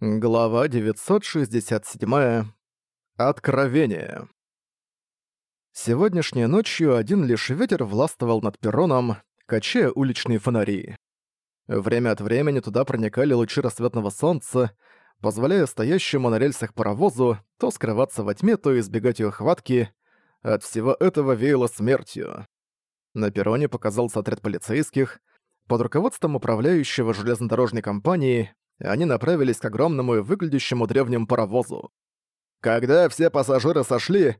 Глава 967. Откровение. Сегодняшней ночью один лишь ветер властвовал над перроном, качая уличные фонари. Время от времени туда проникали лучи рассветного солнца, позволяя стоящему на рельсах паровозу то скрываться во тьме, то избегать ее хватки. От всего этого веяло смертью. На перроне показался отряд полицейских. Под руководством управляющего железнодорожной компании и они направились к огромному и выглядящему древнему паровозу. Когда все пассажиры сошли,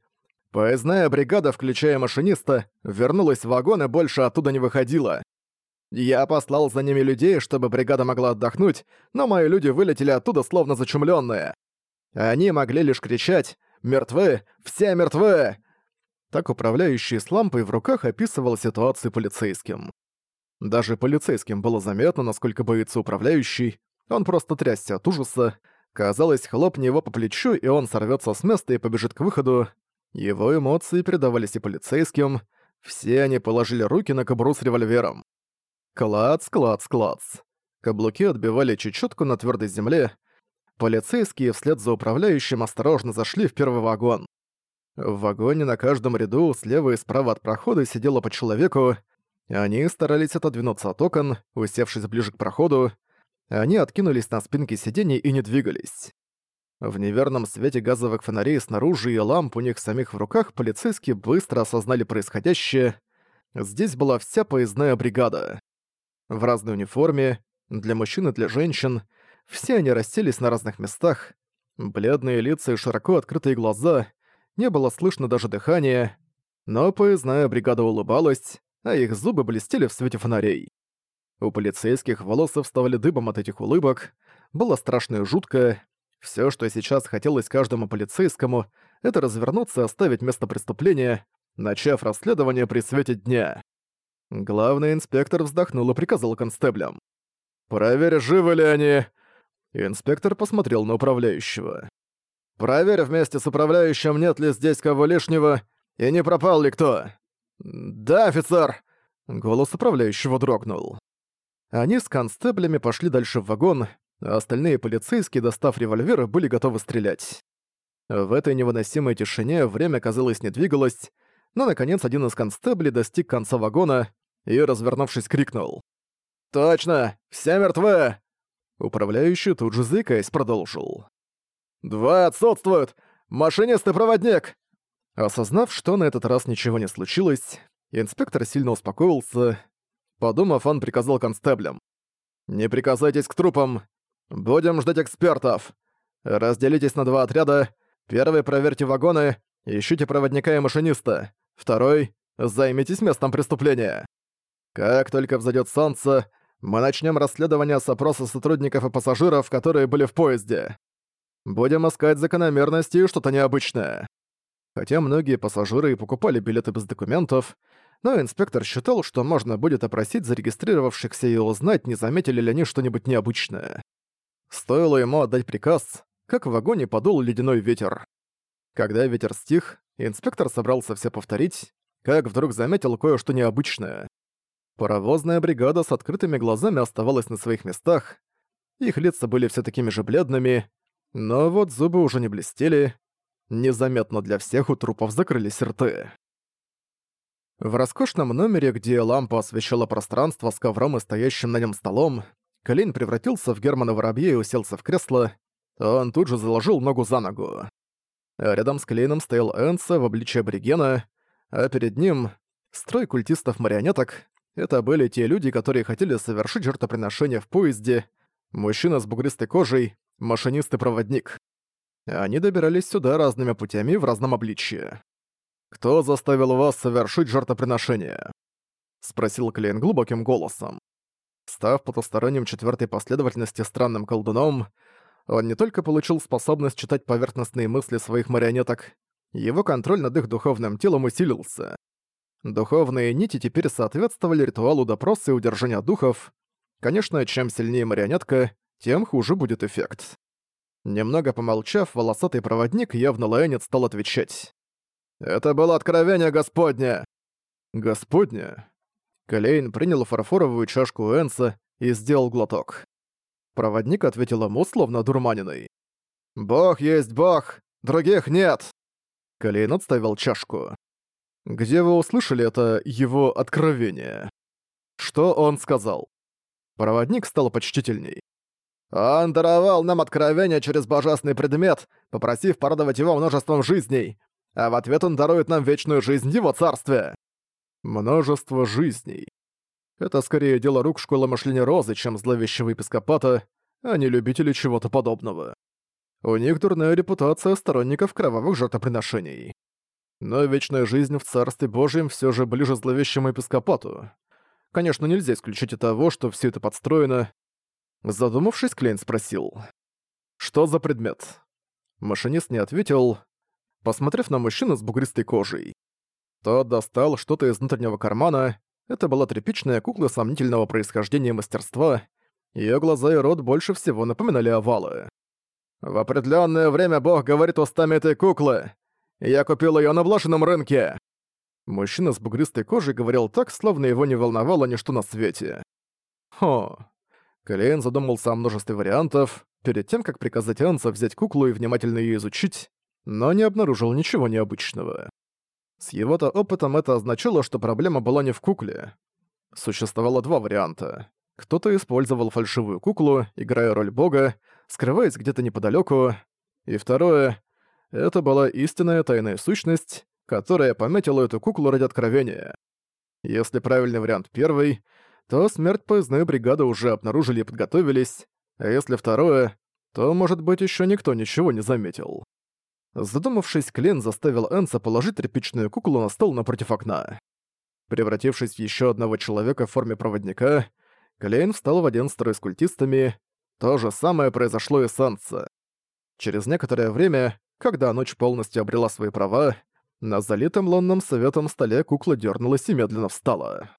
поездная бригада, включая машиниста, вернулась в вагон и больше оттуда не выходила. Я послал за ними людей, чтобы бригада могла отдохнуть, но мои люди вылетели оттуда словно зачумленные. Они могли лишь кричать «Мертвы! Все мертвы!» Так управляющий с лампой в руках описывал ситуацию полицейским. Даже полицейским было заметно, насколько боится управляющий, он просто трясся от ужаса. Казалось, хлопни его по плечу, и он сорвется с места и побежит к выходу. Его эмоции передавались и полицейским. Все они положили руки на кобру с револьвером. Клац, клац, клац. Каблуки отбивали чечетку на твердой земле. Полицейские вслед за управляющим осторожно зашли в первый вагон. В вагоне на каждом ряду слева и справа от прохода сидело по человеку. Они старались отодвинуться от окон, усевшись ближе к проходу, они откинулись на спинки сидений и не двигались. В неверном свете газовых фонарей снаружи и ламп у них самих в руках полицейские быстро осознали происходящее. Здесь была вся поездная бригада. В разной униформе, для мужчин и для женщин, все они расселись на разных местах. Бледные лица и широко открытые глаза, не было слышно даже дыхания, но поездная бригада улыбалась, а их зубы блестели в свете фонарей. У полицейских волосы вставали дыбом от этих улыбок. Было страшно и жутко. Всё, что сейчас хотелось каждому полицейскому, это развернуться и оставить место преступления, начав расследование при свете дня. Главный инспектор вздохнул и приказал констеблям. «Проверь, живы ли они!» Инспектор посмотрел на управляющего. «Проверь вместе с управляющим, нет ли здесь кого лишнего, и не пропал ли кто!» «Да, офицер!» Голос управляющего дрогнул. Они с констеблями пошли дальше в вагон, а остальные полицейские, достав револьверы, были готовы стрелять. В этой невыносимой тишине время, казалось, не двигалось, но, наконец, один из констеблей достиг конца вагона и, развернувшись, крикнул. «Точно! Все мертвы!» Управляющий тут же заикаясь продолжил. «Два отсутствуют! Машинист и проводник!» Осознав, что на этот раз ничего не случилось, инспектор сильно успокоился Подумав, он приказал констеблям. «Не прикасайтесь к трупам. Будем ждать экспертов. Разделитесь на два отряда. Первый проверьте вагоны, ищите проводника и машиниста. Второй — займитесь местом преступления. Как только взойдет солнце, мы начнем расследование с опроса сотрудников и пассажиров, которые были в поезде. Будем искать закономерности и что-то необычное». Хотя многие пассажиры и покупали билеты без документов, но инспектор считал, что можно будет опросить зарегистрировавшихся и узнать, не заметили ли они что-нибудь необычное. Стоило ему отдать приказ, как в вагоне подул ледяной ветер. Когда ветер стих, инспектор собрался все повторить, как вдруг заметил кое-что необычное. Паровозная бригада с открытыми глазами оставалась на своих местах, их лица были все такими же бледными, но вот зубы уже не блестели, незаметно для всех у трупов закрылись рты. В роскошном номере, где лампа освещала пространство с ковром и стоящим на нем столом, Клейн превратился в Германа Воробье и уселся в кресло. Он тут же заложил ногу за ногу. Рядом с Клейном стоял Энса в обличье аборигена, а перед ним — строй культистов-марионеток. Это были те люди, которые хотели совершить жертвоприношение в поезде, мужчина с бугристой кожей, машинист и проводник. Они добирались сюда разными путями в разном обличье. «Кто заставил вас совершить жертвоприношение?» — спросил Клейн глубоким голосом. Став потусторонним четвертой последовательности странным колдуном, он не только получил способность читать поверхностные мысли своих марионеток, его контроль над их духовным телом усилился. Духовные нити теперь соответствовали ритуалу допроса и удержания духов. Конечно, чем сильнее марионетка, тем хуже будет эффект. Немного помолчав, волосатый проводник явно лаянец стал отвечать. Это было откровение Господне!» «Господне?» Калейн принял фарфоровую чашку Энса и сделал глоток. Проводник ответил ему словно дурманиной. «Бог есть бог! Других нет!» Калейн отставил чашку. «Где вы услышали это его откровение?» Что он сказал? Проводник стал почтительней. «Он даровал нам откровение через божественный предмет, попросив порадовать его множеством жизней, а в ответ он дарует нам вечную жизнь его царстве. Множество жизней. Это скорее дело рук школы мышления Розы, чем зловещего епископата, а не любители чего-то подобного. У них дурная репутация сторонников кровавых жертвоприношений. Но вечная жизнь в Царстве Божьем все же ближе зловещему епископату. Конечно, нельзя исключить и того, что все это подстроено. Задумавшись, Клейн спросил. «Что за предмет?» Машинист не ответил, посмотрев на мужчину с бугристой кожей. Тот достал что-то из внутреннего кармана. Это была тряпичная кукла сомнительного происхождения и мастерства. Её глаза и рот больше всего напоминали овалы. «В определённое время Бог говорит устами этой куклы. Я купил её на блошином рынке». Мужчина с бугристой кожей говорил так, словно его не волновало ничто на свете. Хо. Клейн задумался о множестве вариантов, перед тем, как приказать Анса взять куклу и внимательно её изучить, но не обнаружил ничего необычного. С его-то опытом это означало, что проблема была не в кукле. Существовало два варианта. Кто-то использовал фальшивую куклу, играя роль бога, скрываясь где-то неподалеку. И второе — это была истинная тайная сущность, которая пометила эту куклу ради откровения. Если правильный вариант первый, то смерть поездной бригады уже обнаружили и подготовились, а если второе, то, может быть, еще никто ничего не заметил. Задумавшись, Клин заставил Энса положить тряпичную куклу на стол напротив окна. Превратившись в еще одного человека в форме проводника, Клейн встал в один строй с культистами. То же самое произошло и с Анса. Через некоторое время, когда ночь полностью обрела свои права, на залитом лунным советом столе кукла дернулась и медленно встала.